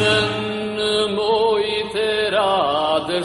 nen moi tera der